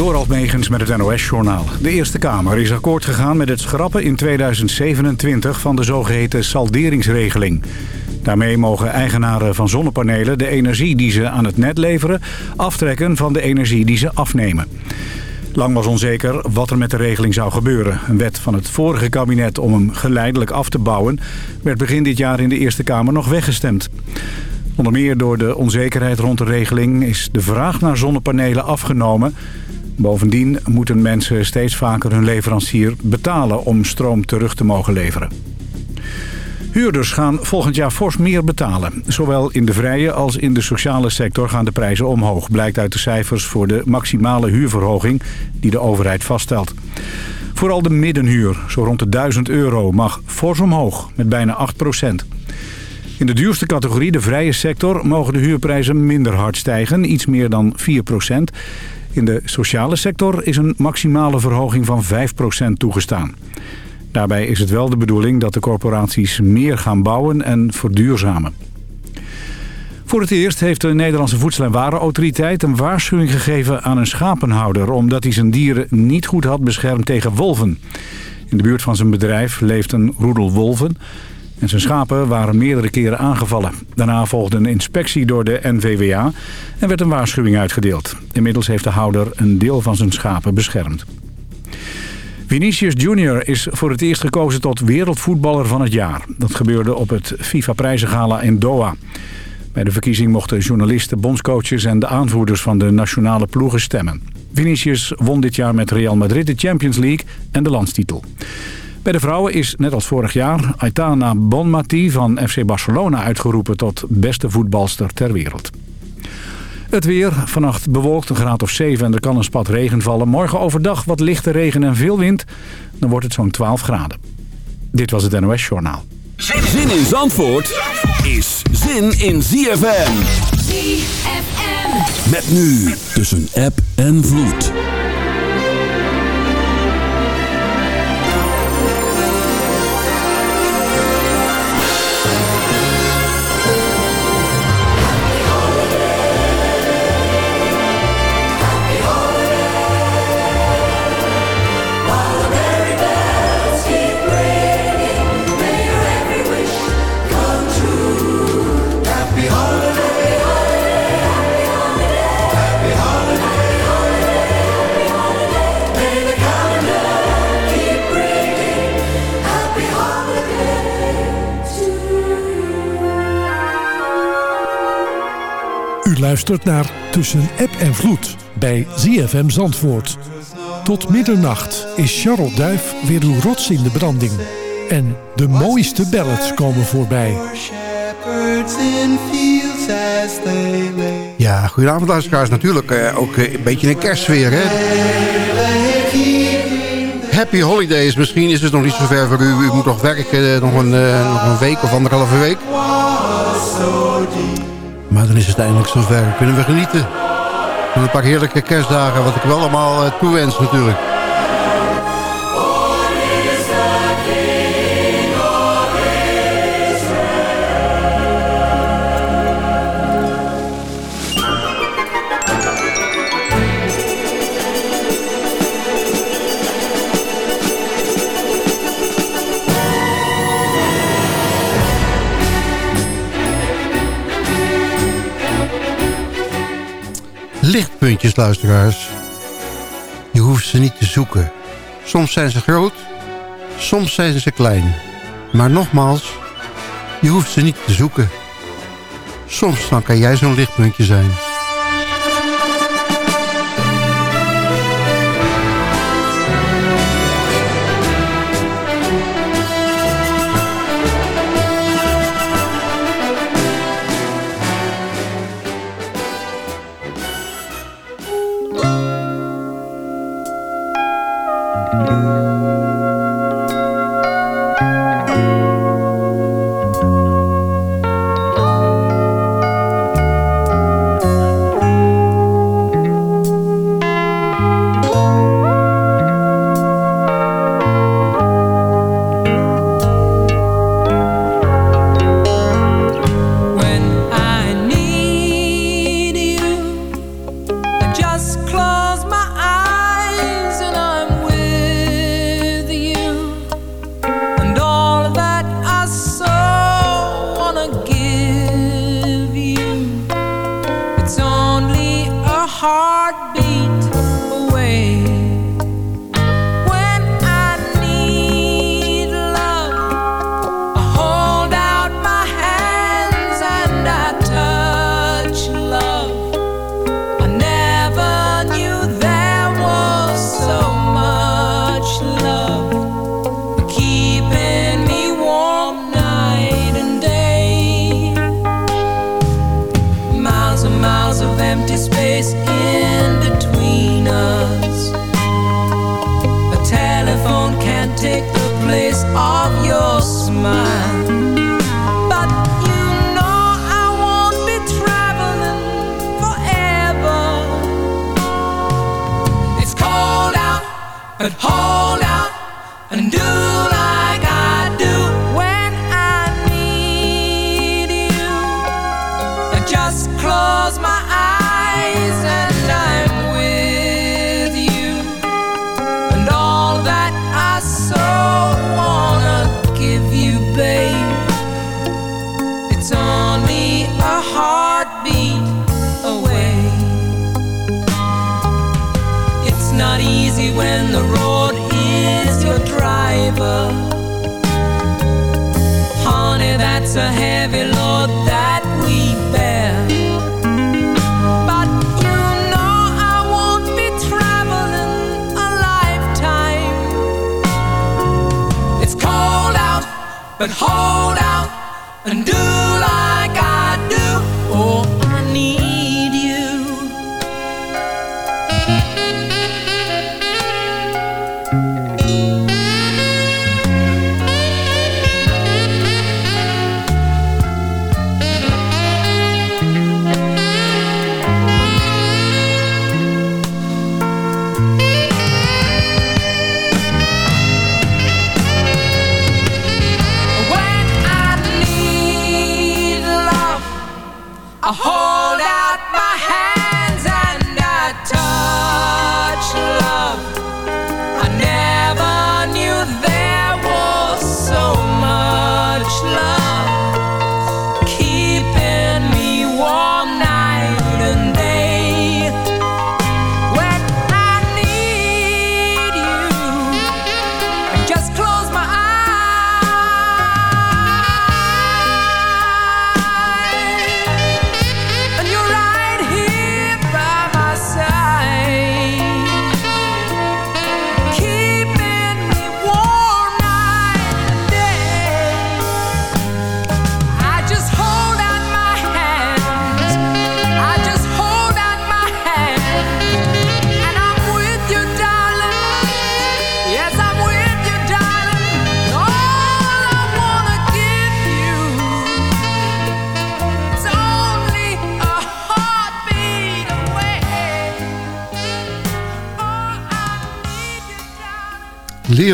Door Megens met het NOS-journaal. De Eerste Kamer is akkoord gegaan met het schrappen in 2027 van de zogeheten salderingsregeling. Daarmee mogen eigenaren van zonnepanelen de energie die ze aan het net leveren... aftrekken van de energie die ze afnemen. Lang was onzeker wat er met de regeling zou gebeuren. Een wet van het vorige kabinet om hem geleidelijk af te bouwen... werd begin dit jaar in de Eerste Kamer nog weggestemd. Onder meer door de onzekerheid rond de regeling is de vraag naar zonnepanelen afgenomen. Bovendien moeten mensen steeds vaker hun leverancier betalen om stroom terug te mogen leveren. Huurders gaan volgend jaar fors meer betalen. Zowel in de vrije als in de sociale sector gaan de prijzen omhoog. Blijkt uit de cijfers voor de maximale huurverhoging die de overheid vaststelt. Vooral de middenhuur, zo rond de 1000 euro, mag fors omhoog met bijna 8 procent. In de duurste categorie, de vrije sector, mogen de huurprijzen minder hard stijgen, iets meer dan 4 procent. In de sociale sector is een maximale verhoging van 5 procent toegestaan. Daarbij is het wel de bedoeling dat de corporaties meer gaan bouwen en verduurzamen. Voor het eerst heeft de Nederlandse Voedsel- en Warenautoriteit een waarschuwing gegeven aan een schapenhouder... omdat hij zijn dieren niet goed had beschermd tegen wolven. In de buurt van zijn bedrijf leeft een roedel wolven... en zijn schapen waren meerdere keren aangevallen. Daarna volgde een inspectie door de NVWA en werd een waarschuwing uitgedeeld. Inmiddels heeft de houder een deel van zijn schapen beschermd. Vinicius Junior is voor het eerst gekozen tot wereldvoetballer van het jaar. Dat gebeurde op het FIFA-prijzengala in Doha. Bij de verkiezing mochten journalisten, bondscoaches en de aanvoerders van de nationale ploegen stemmen. Vinicius won dit jaar met Real Madrid de Champions League en de landstitel. Bij de vrouwen is, net als vorig jaar, Aitana Bonmati van FC Barcelona uitgeroepen tot beste voetbalster ter wereld. Het weer, vannacht bewolkt een graad of 7 en er kan een spat regen vallen. Morgen overdag wat lichte regen en veel wind. Dan wordt het zo'n 12 graden. Dit was het NOS Journaal. Zin in Zandvoort is zin in ZFM. ZFM. Met nu tussen app en vloed. Luistert naar Tussen App en Vloed bij ZFM Zandvoort. Tot middernacht is Charles Duif weer uw rots in de branding. En de mooiste ballads komen voorbij. Ja, goedenavond luisteraars. Natuurlijk eh, ook eh, een beetje een kerstsfeer, hè? Happy Holidays. Misschien is het nog niet zo ver voor u. U moet nog werken, eh, nog een, nog een week of anderhalve week. Maar dan is het eindelijk zover. Kunnen we genieten van een paar heerlijke kerstdagen. Wat ik wel allemaal uh, toewens natuurlijk. Lichtpuntjes, luisteraars. Je hoeft ze niet te zoeken. Soms zijn ze groot, soms zijn ze klein. Maar nogmaals, je hoeft ze niet te zoeken. Soms dan kan jij zo'n lichtpuntje zijn.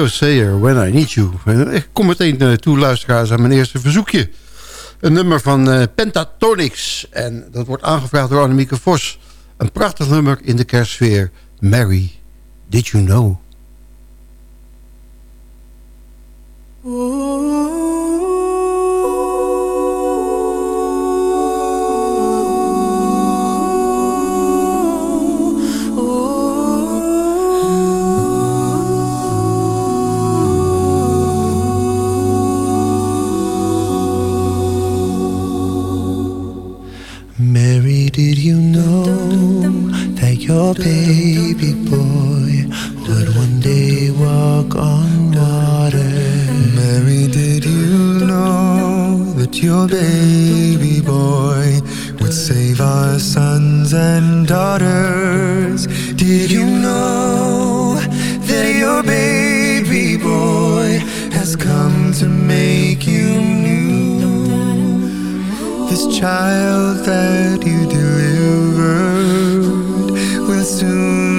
Sayer, When I Need You. Ik kom meteen uh, toe, luisteraars, aan mijn eerste verzoekje. Een nummer van uh, Pentatonix. En dat wordt aangevraagd door Annemieke Vos. Een prachtig nummer in de kerstsfeer. Mary, Did You Know? Your baby boy would one day walk on water. Mary, did you know that your baby boy would save our sons and daughters? Did you know that your baby boy has come to make you child that you delivered will soon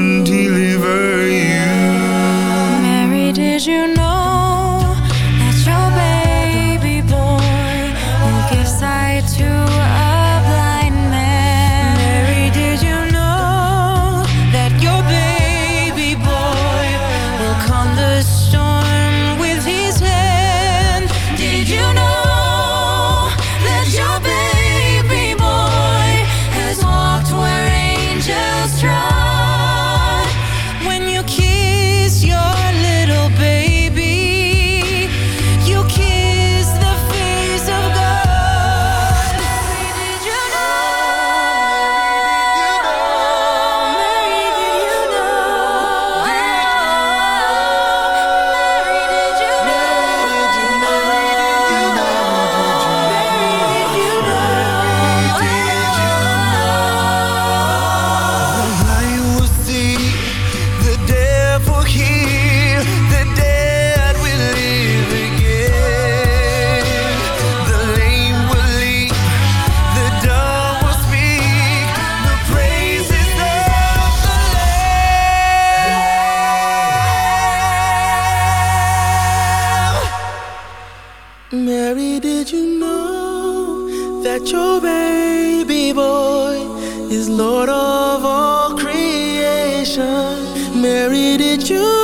temptation. Mary, did you?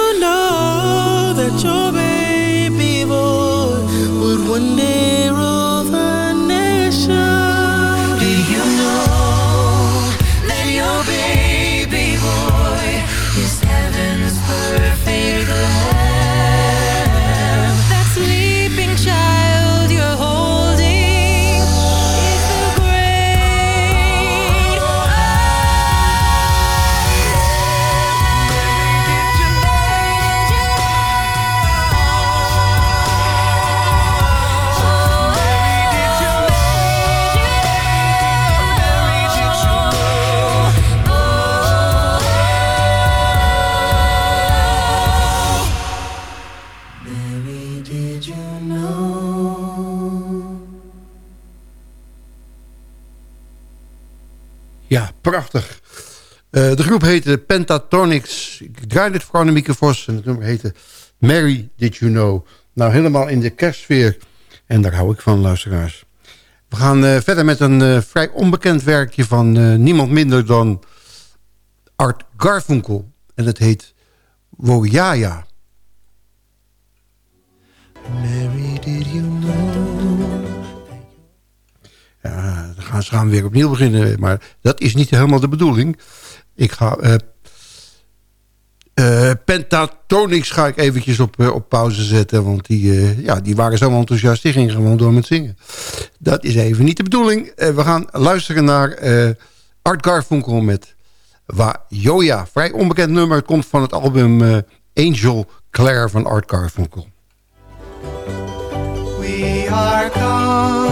De groep heette Pentatonics. Ik draaide het voor Annemieke Vos. En het nummer heette Mary Did You Know. Nou, helemaal in de kerstsfeer. En daar hou ik van, luisteraars. We gaan uh, verder met een uh, vrij onbekend werkje van niemand minder dan Art Garfunkel. En het heet Woyaya. Mary, did you know? Ja, dan gaan ze gaan weer opnieuw beginnen. Maar dat is niet helemaal de bedoeling. Ik ga... Uh, uh, ga ik eventjes op, uh, op pauze zetten. Want die, ja, die waren zo enthousiast. Die gingen gewoon door met zingen. Dat is even niet de bedoeling. we gaan luisteren naar Art Garfunkel met Joja. Vrij onbekend nummer. Het komt van het album Angel Claire van Art Garfunkel. We are going,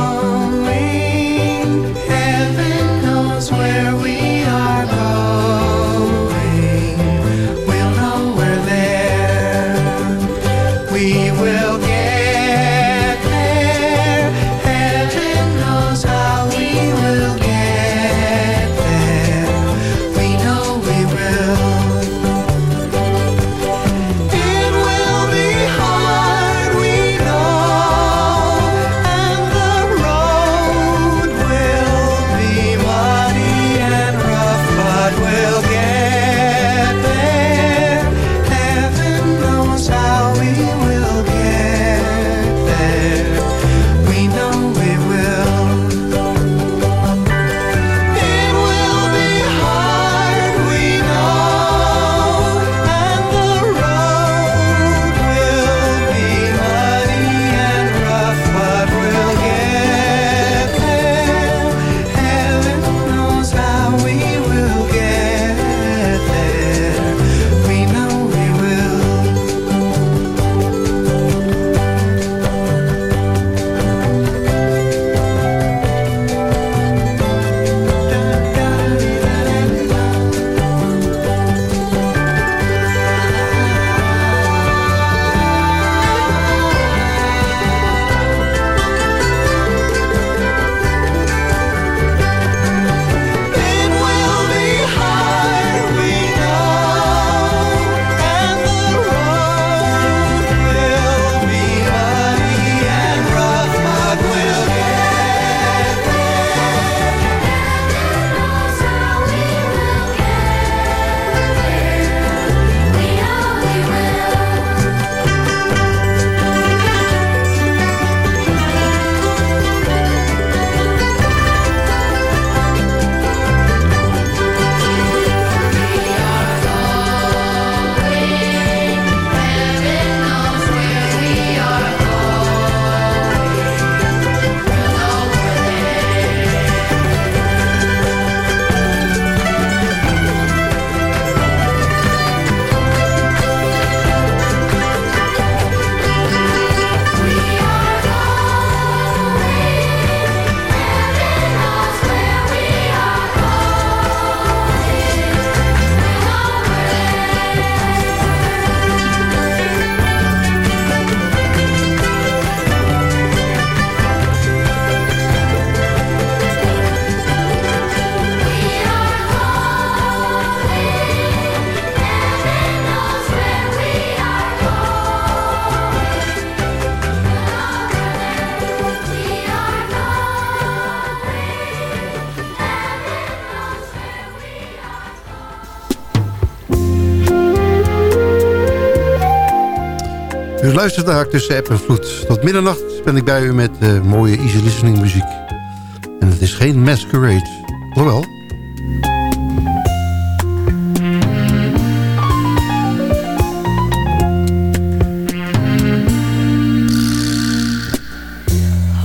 luistert naar Tussen App en Vloed. Tot middernacht ben ik bij u met uh, mooie easy listening muziek. En het is geen masquerade. Hoewel.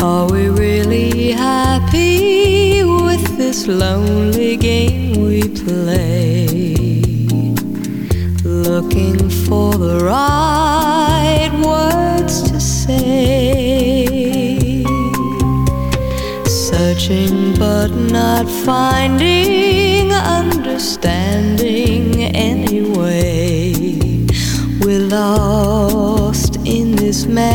Are we really happy with this lonely game we play? Looking for the right Searching but not finding understanding anyway. We're lost in this masquerade.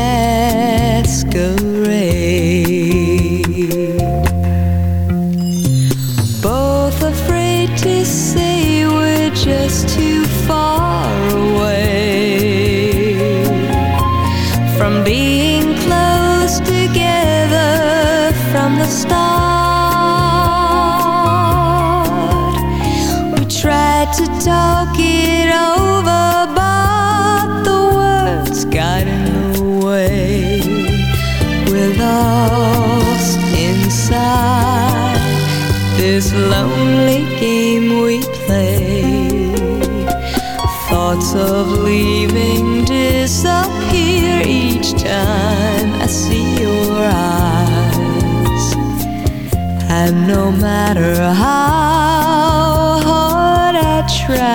no matter how hard I try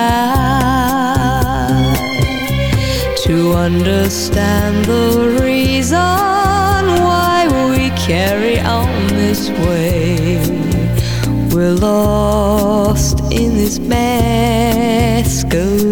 to understand the reason why we carry on this way. We're lost in this masquerade.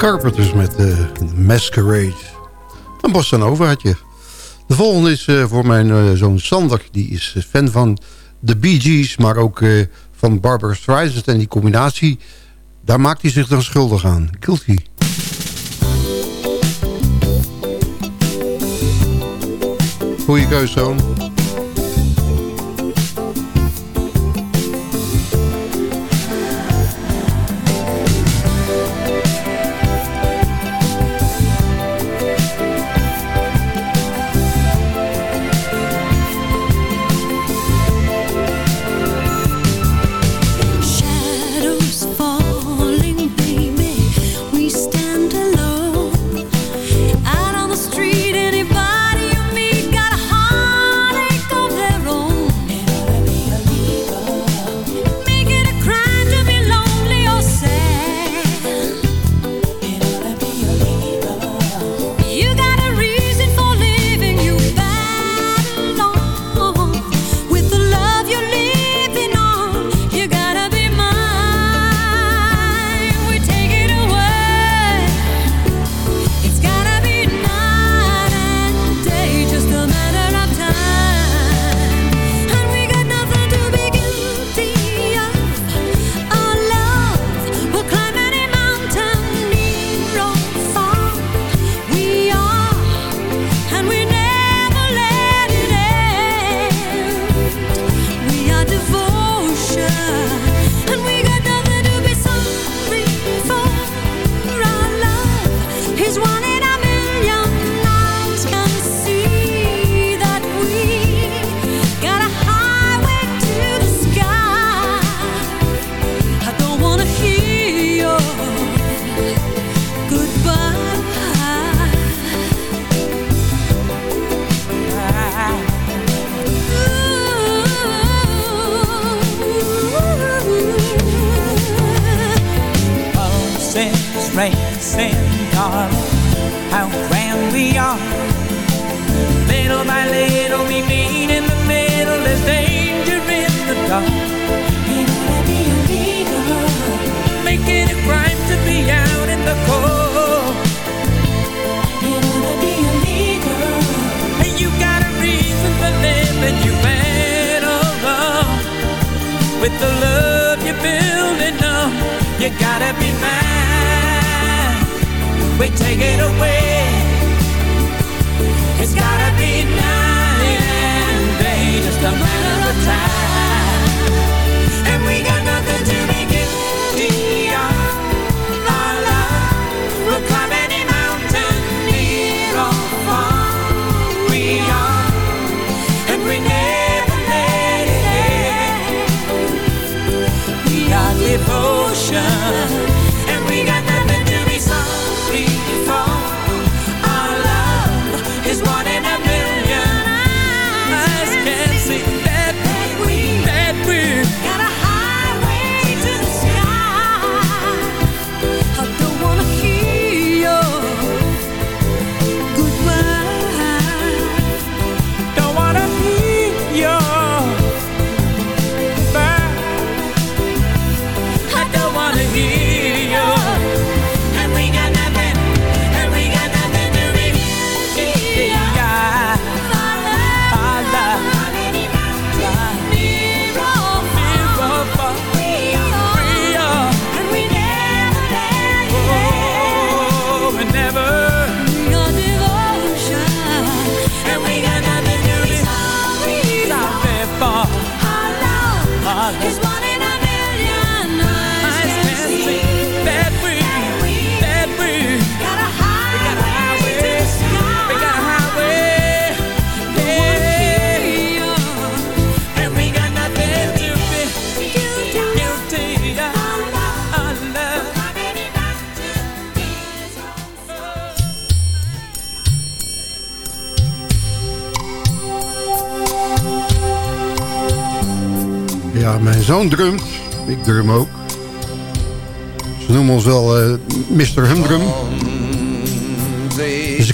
Carpenters dus met uh, Masquerade. Een had je. De volgende is eh, voor mijn eh, zoon Sander. Die is fan van de Bee Gees, maar ook van Barbara Streisand. En die combinatie, daar maakt hij zich dan schuldig aan. Guilty. Goeie keuze, zoon.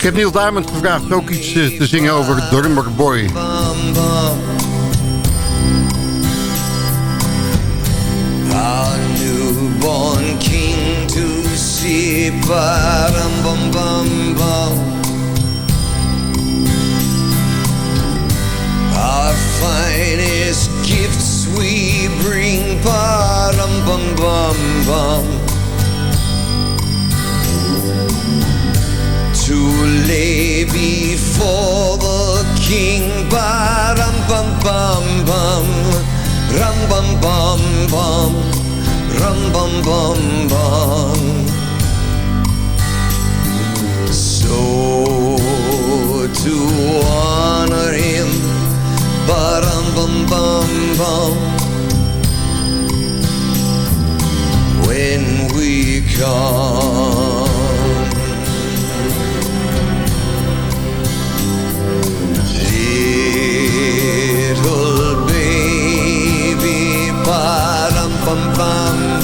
heb Neil Diamond gevraagd ook iets eh, te zingen over Drummer Boy. Our newborn king to see, bam bam bam bam. Our finest gifts we bring, bam bam bam bam. Ram bam bam bam, ram bam bam bam. So to honor him, baram bam bam bam. When we come.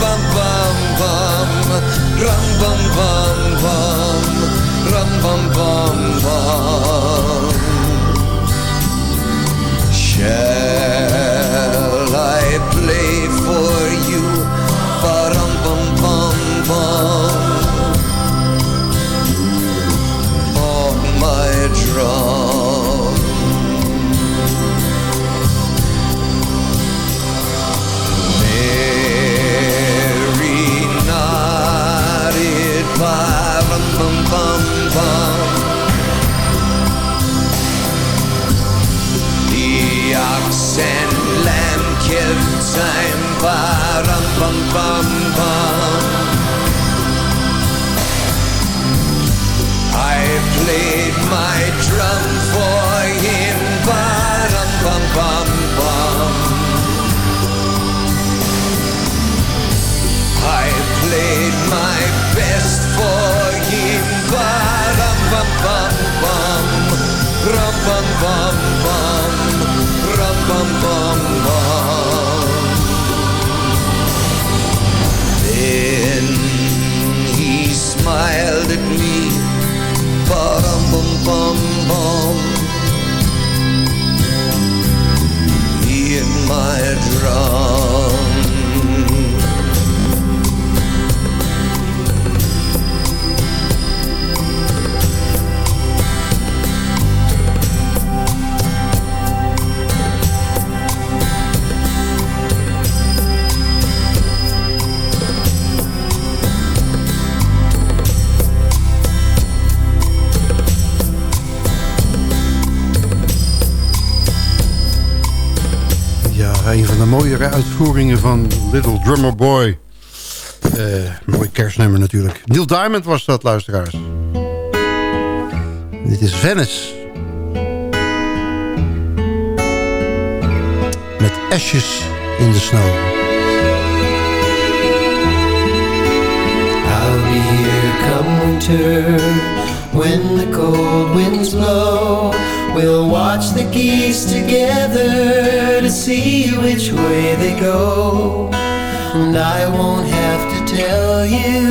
bam bam bam, ram, bam bam bam, rum bam bam bam. Shall I play for you? Param bam bam bam. On my drum. sen lämkel time param pam pam pam. I played my drum for him param pam pam pam. I played my best for him param pam pam pam. Rum pam pam bum bum bum. Then he smiled at me, ba dum bum bum bum. He and my drum. Mooiere uitvoeringen van Little Drummer Boy. Eh, mooi kerstnummer natuurlijk. Neil Diamond was dat, luisteraars. Dit is Venice. Met Ashes in the Snow. I'll be here come winter when the cold winds blow. We'll watch the geese together to see which way they go. And I won't have to tell you,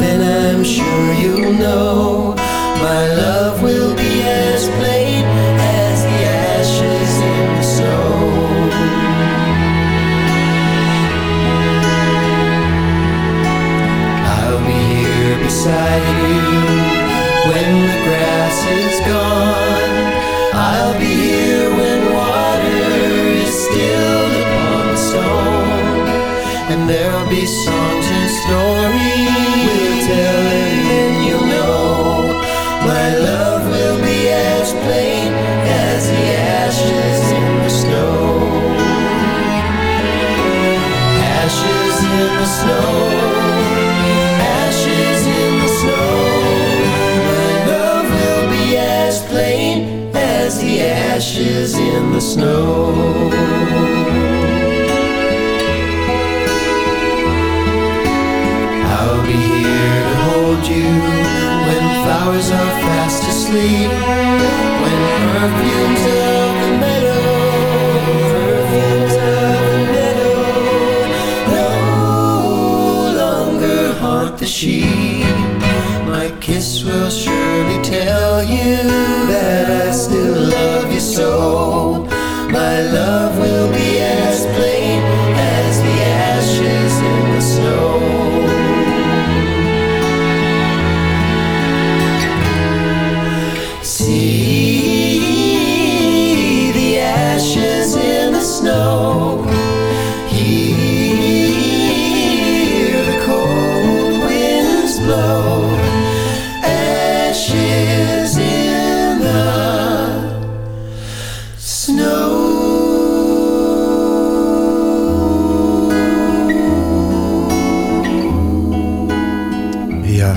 then I'm sure you'll know. My love will be as plain as the ashes in the snow. I'll be here beside you when the grass is gone. Be songs and stories we'll tell and you'll know. My love will be as plain as the ashes in the snow. Ashes in the snow. Ashes in the snow. My love will be as plain as the ashes in the snow. You when flowers are fast asleep. When perfumes of the meadow, perfumes of the meadow, no longer haunt the sheep. My kiss will surely tell you that I still love you so. My love will be as plain as the ashes in the snow.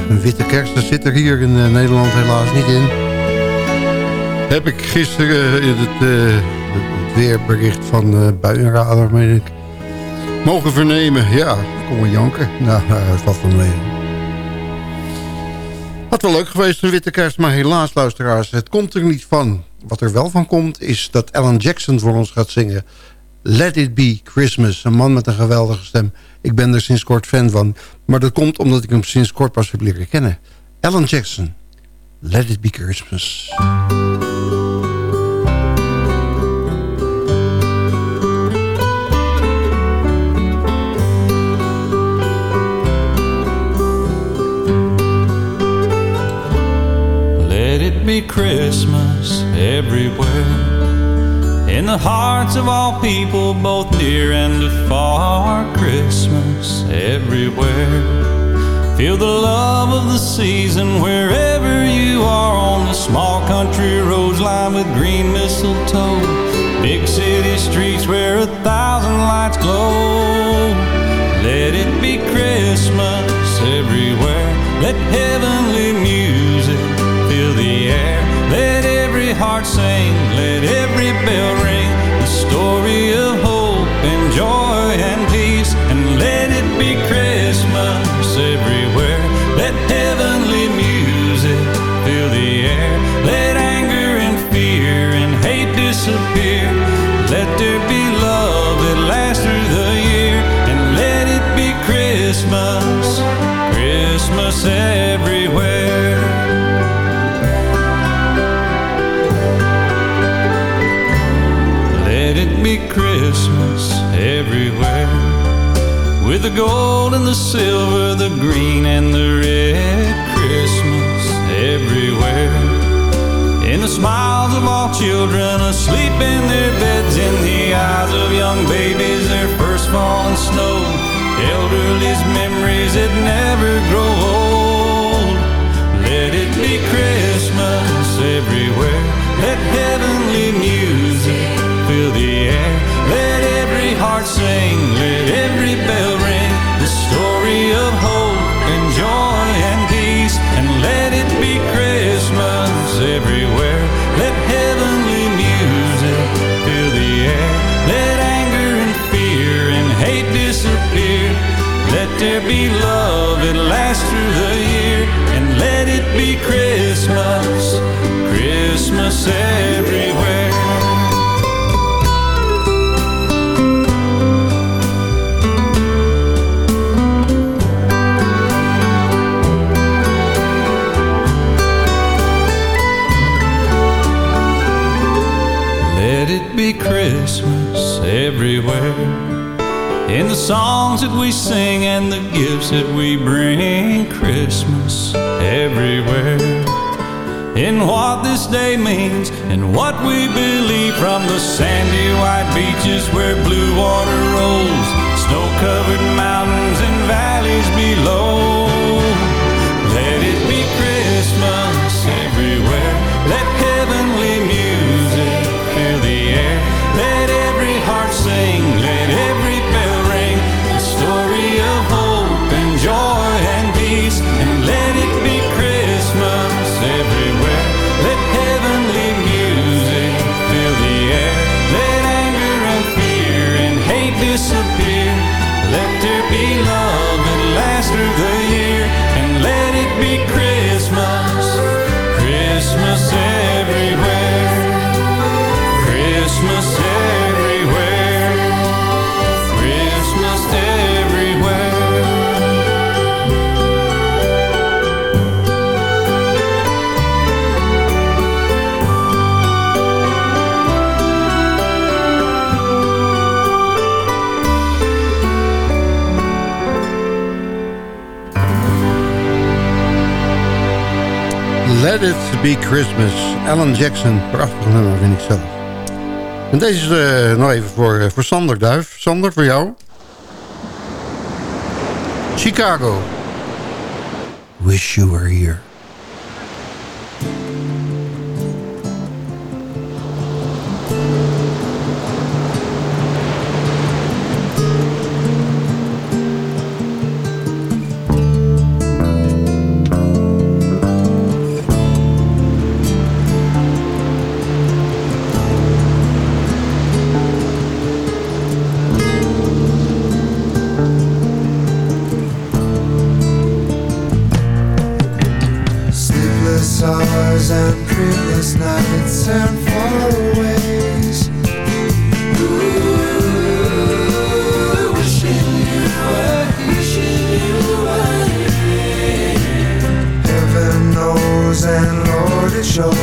Een witte kerst, dat zit er hier in eh, Nederland helaas niet in. Heb ik gisteren in het, eh, het weerbericht van uh, Buienradar, meen ik, mogen vernemen. Ja, kom maar janken. Nou, nou, het valt van mee. Had wel leuk geweest, een witte kerst, maar helaas, luisteraars, het komt er niet van. Wat er wel van komt, is dat Alan Jackson voor ons gaat zingen. Let It Be Christmas, een man met een geweldige stem. Ik ben er sinds kort fan van, maar dat komt omdat ik hem sinds kort pas heb leren kennen. Alan Jackson, Let It Be Christmas. Let it be Christmas everywhere. In the hearts of all people, both near and afar. Christmas everywhere. Feel the love of the season wherever you are on the small country roads lined with green mistletoe. Big city streets where a thousand lights glow. Let it be Christmas everywhere. Let heavenly music heart sing. Let every bell ring. The story of hope and joy and peace. And let it be Christmas everywhere. Let heavenly music fill the air. Let anger and fear and hate disappear. Let there be love that lasts through the year. And let it be Christmas, Christmas everywhere. The gold and the silver, the green and the red. Christmas everywhere. In the smiles of all children asleep in their beds, in the eyes of young babies, their first falling snow. Elderly's memories that never grow old. Let it be Christmas everywhere. Let heavenly there be songs that we sing and the gifts that we bring, Christmas everywhere. In what this day means and what we believe from the sandy white beaches where blue water rolls, snow covered mountains and valleys below. It Be Christmas. Alan Jackson. Prachtig nummer, vind ik zelf. En deze is eh, nog even voor, eh, voor Sander Duif. Sander, voor jou. Chicago. Wish you were here.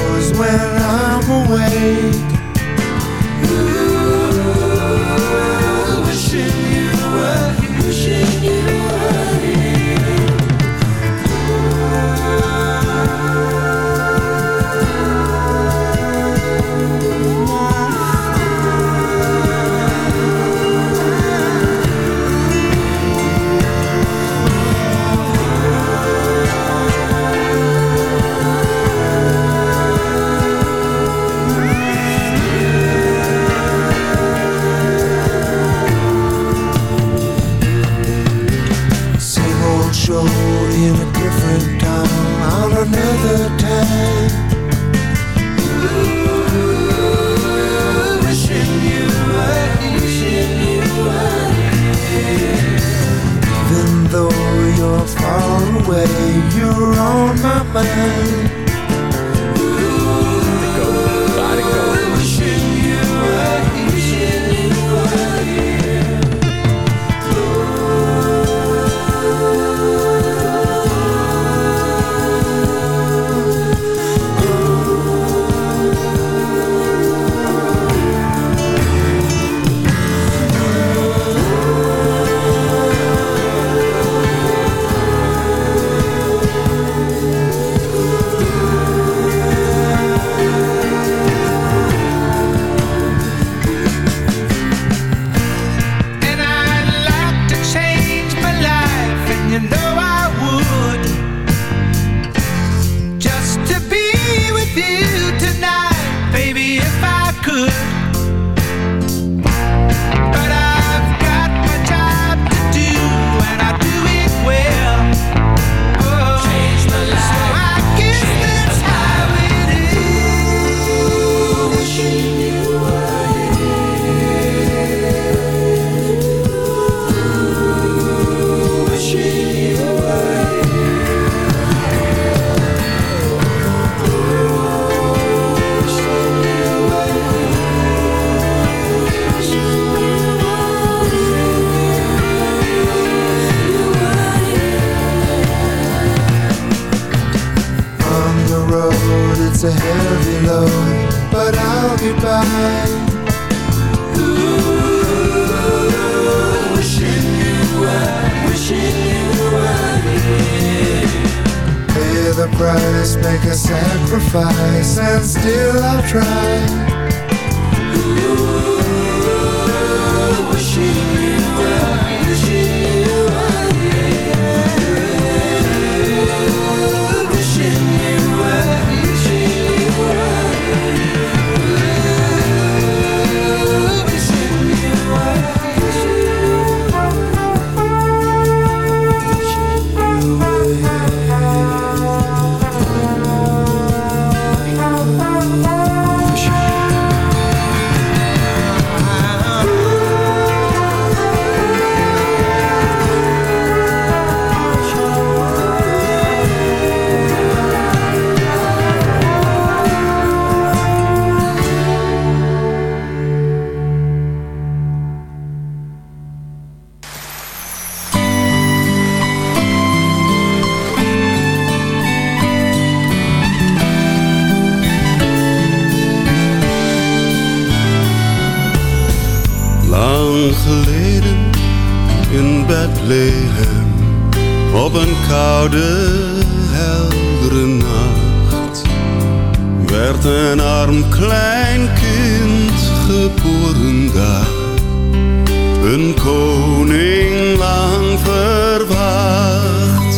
Shows when I'm awake. way, you're on my mind. Op een koude, heldere nacht werd een arm klein kind geboren daar. Een koning lang verwacht.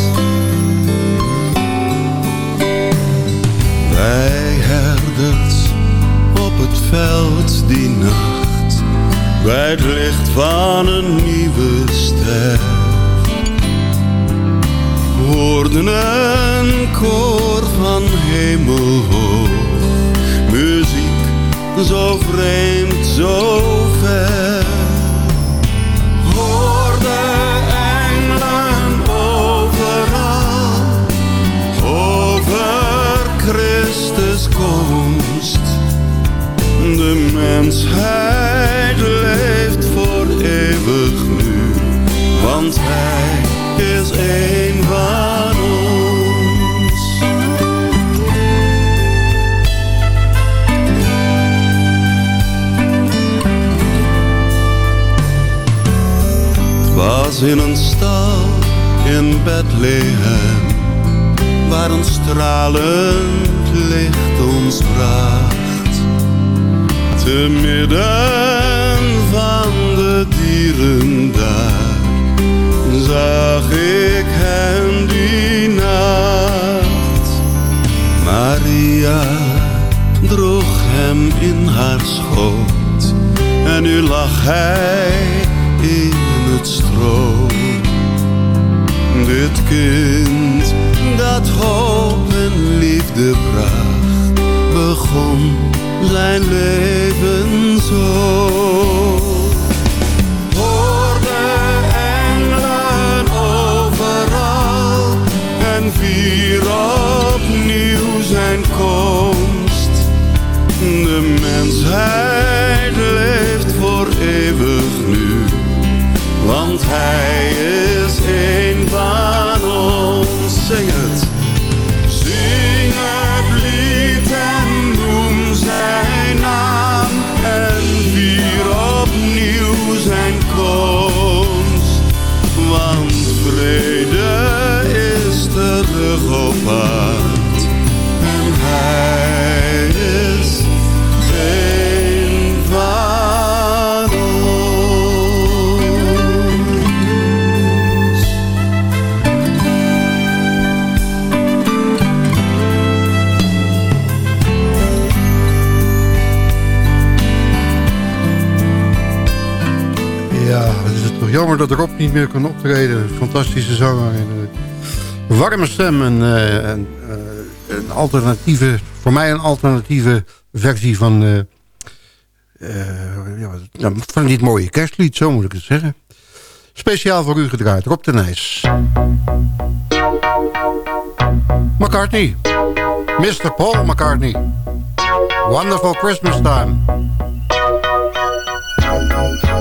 Wij herders op het veld die nacht bij het licht van een nieuwe ster. Hoorden een koor van hemelhoog muziek zo vreemd, zo ver. Christus komst. De mensheid want hij is een van ons. Het in een stal in Bethlehem, waar een stralend licht ons bracht te midden van de dieren daar zag ik hem die nacht. Maria droeg hem in haar schoot en nu lag hij in het stro. Dit kind dat hoop en liefde bracht, begon zijn leven zo. Jammer dat Rob niet meer kan optreden. Fantastische zanger. Een warme stem. En, eh, eh, een alternatieve, voor mij een alternatieve versie van, eh, eh, ja, van dit mooie kerstlied, zo moet ik het zeggen. Speciaal voor u gedraaid, Rob de Nijs. McCartney. Mr. Paul McCartney. Wonderful Christmas Time.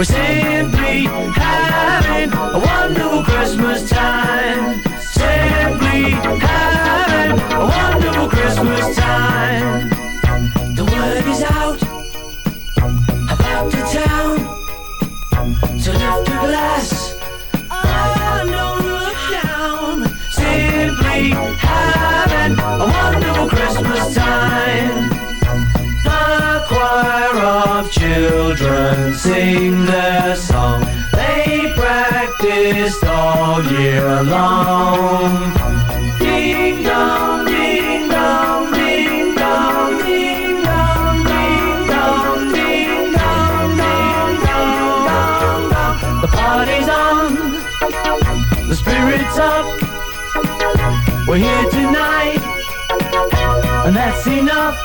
We're simply having a wonderful Christmas time. Sing their song. They practiced all year long. Ding dong, ding dong, ding dong, ding dong, ding dong, ding dong, ding dong. The party's on, the spirit's up. We're here tonight, and that's enough.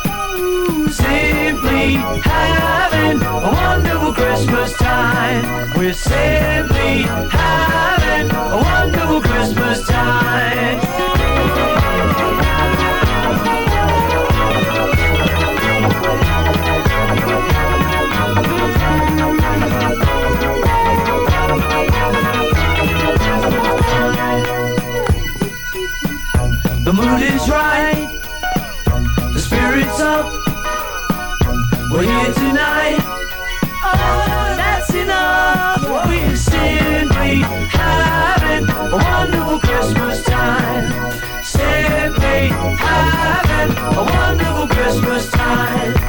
Simply having wonderful Christmas time. We're simply having a wonderful Christmas time. The mood is right, having a wonderful Christmas time. Simply having a wonderful Christmas time.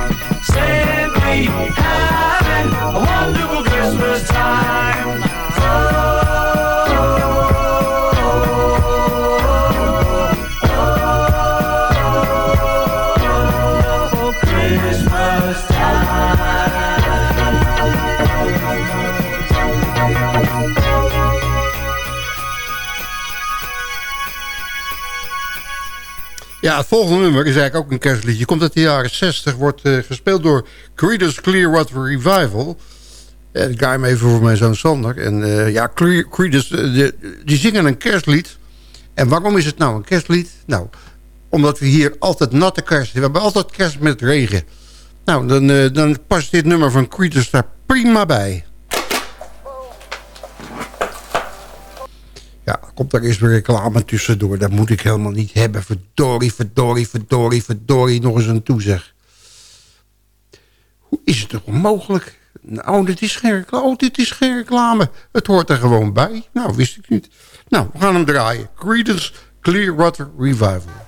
Het volgende nummer is eigenlijk ook een kerstliedje. Komt uit de jaren 60, wordt eh, gespeeld door Creedence Clearwater Revival. En ik ga hem even voor mijn zoon Sander. En eh, ja, Cre- Creedence, eh, de- die zingen een kerstlied. En waarom is het nou een kerstlied? Nou, omdat we hier altijd natte kerst hebben. We hebben altijd kerst met regen. Nou, dan, eh, dan past dit nummer van Creedence daar prima bij. Komt daar eens weer reclame tussendoor. Dat moet ik helemaal niet hebben. Verdorie, verdorie, verdorie, verdorie. Nog eens een toezeg. Hoe is het toch mogelijk? Nou, dit is geen reclame. Oh, dit is geen reclame. Het hoort er gewoon bij. Nou, wist ik niet. Nou, we gaan hem draaien. Creedence Clearwater Revival.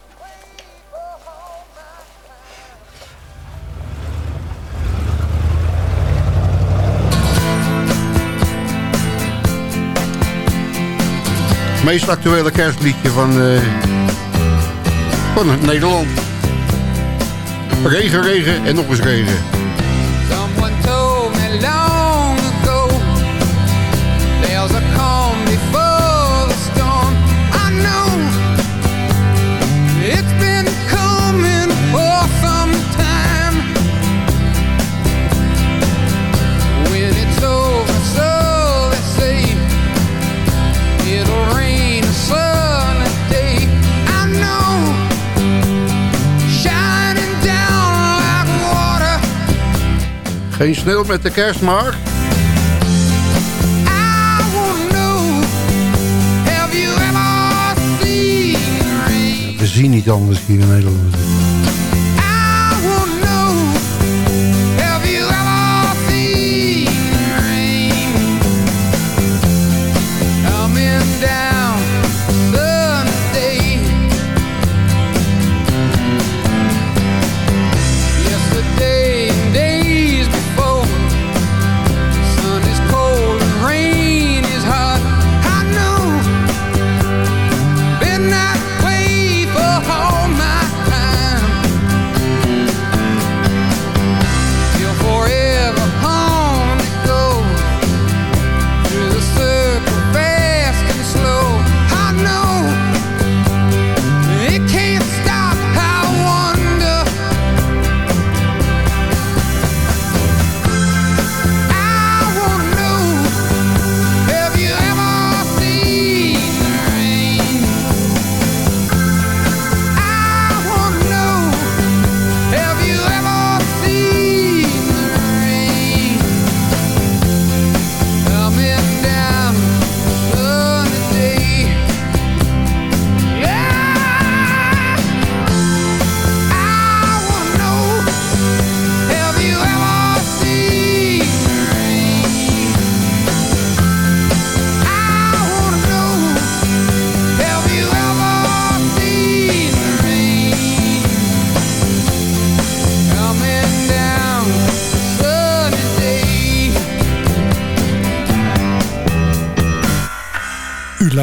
Meest actuele kerstliedje van, eh, van Nederland. Regen, regen en nog eens regen. Geen sneeuw met de kerst, maar... We zien niet anders hier in Nederland.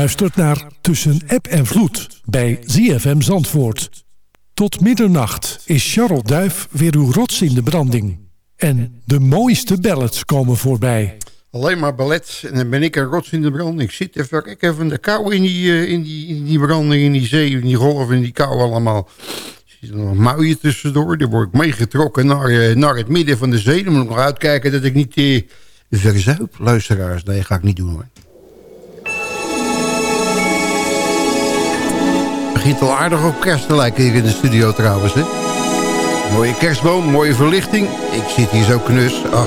Luistert naar Tussen App en Vloed bij ZFM Zandvoort. Tot middernacht is Charles Duif weer uw rots in de branding. En de mooiste ballads komen voorbij. Alleen maar ballet. En dan ben ik een rots in de brand. Ik zit even, de kou in die, eh, in, die, in die branding, in die zee, in die golven, in die kou allemaal. Er zit nog muilje tussendoor. Dan word ik meegetrokken naar, eh, naar het midden van de zee. Dan moet ik nog uitkijken dat ik niet eh, verzuip, luisteraars. Nee, ga ik niet doen hoor. Begint al aardig op kerst te lijken hier in de studio trouwens. Hè? Mooie kerstboom, mooie verlichting. Ik zit hier zo knus. Ah.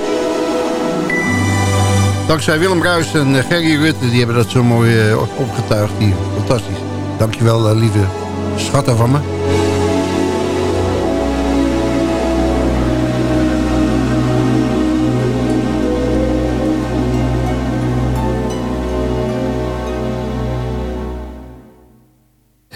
Dankzij Willem Ruijs en eh, Gerry Rutte, die hebben dat zo mooi eh, opgetuigd hier. Fantastisch. Dankjewel, uh, lieve schatten van me.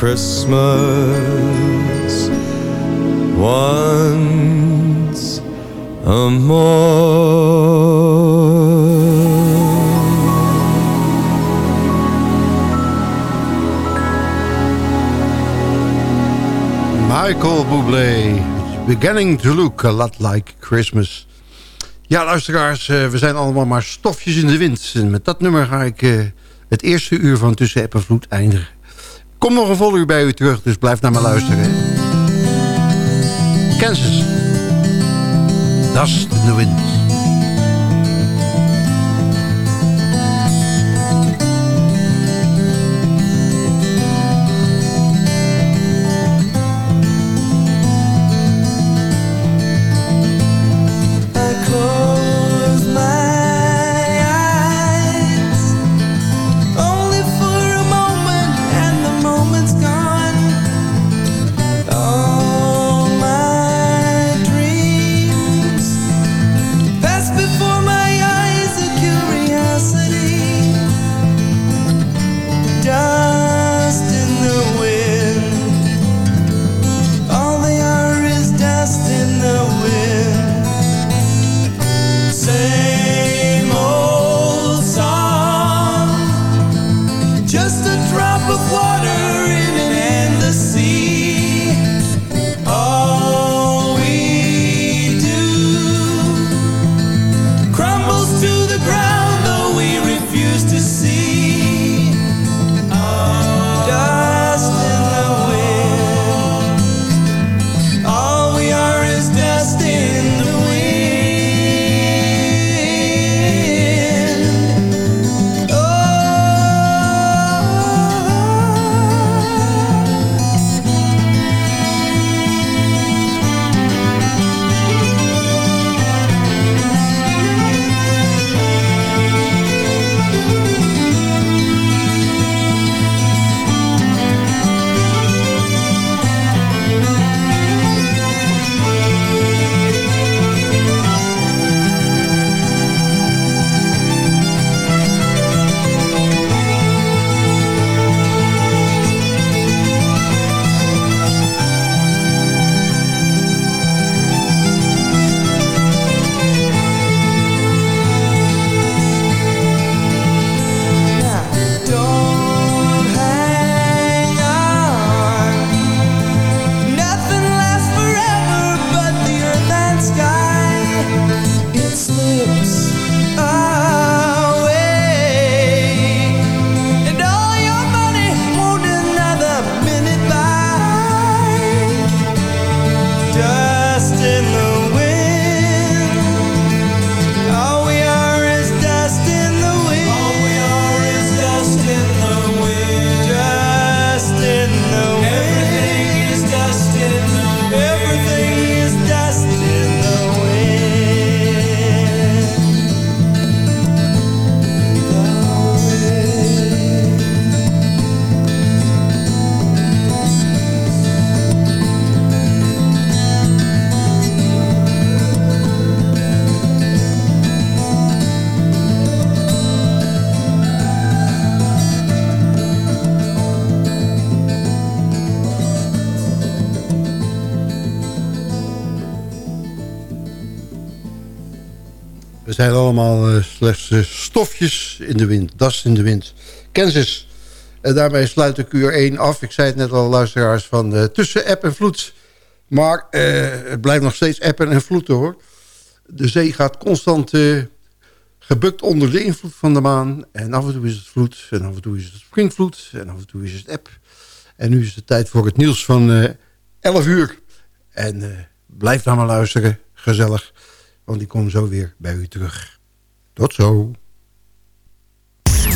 Christmas once a Michael Bublé. Beginning to look a lot like Christmas. Ja, luisteraars, eh, we zijn allemaal maar stofjes in de wind. En met dat nummer ga ik eh, het eerste uur van Tussen App en eindigen. Kom nog een vol uur bij u terug, dus blijf naar me luisteren. Kansas. Dust in the wind. Stofjes in de wind. Das in de wind. Kansas. En daarmee sluit ik uur 1 af. Ik zei het net al, luisteraars, van eh, tussen app en vloed. Maar eh, het blijft nog steeds appen en vloeden, hoor. De zee gaat constant eh, gebukt onder de invloed van de maan. En af en toe is het vloed. En af en toe is het springvloed. En af en toe is het app. En nu is het tijd voor het nieuws van eh 11 uur. En blijf dan maar luisteren. Gezellig. Want ik kom zo weer bij u terug. Tot zo.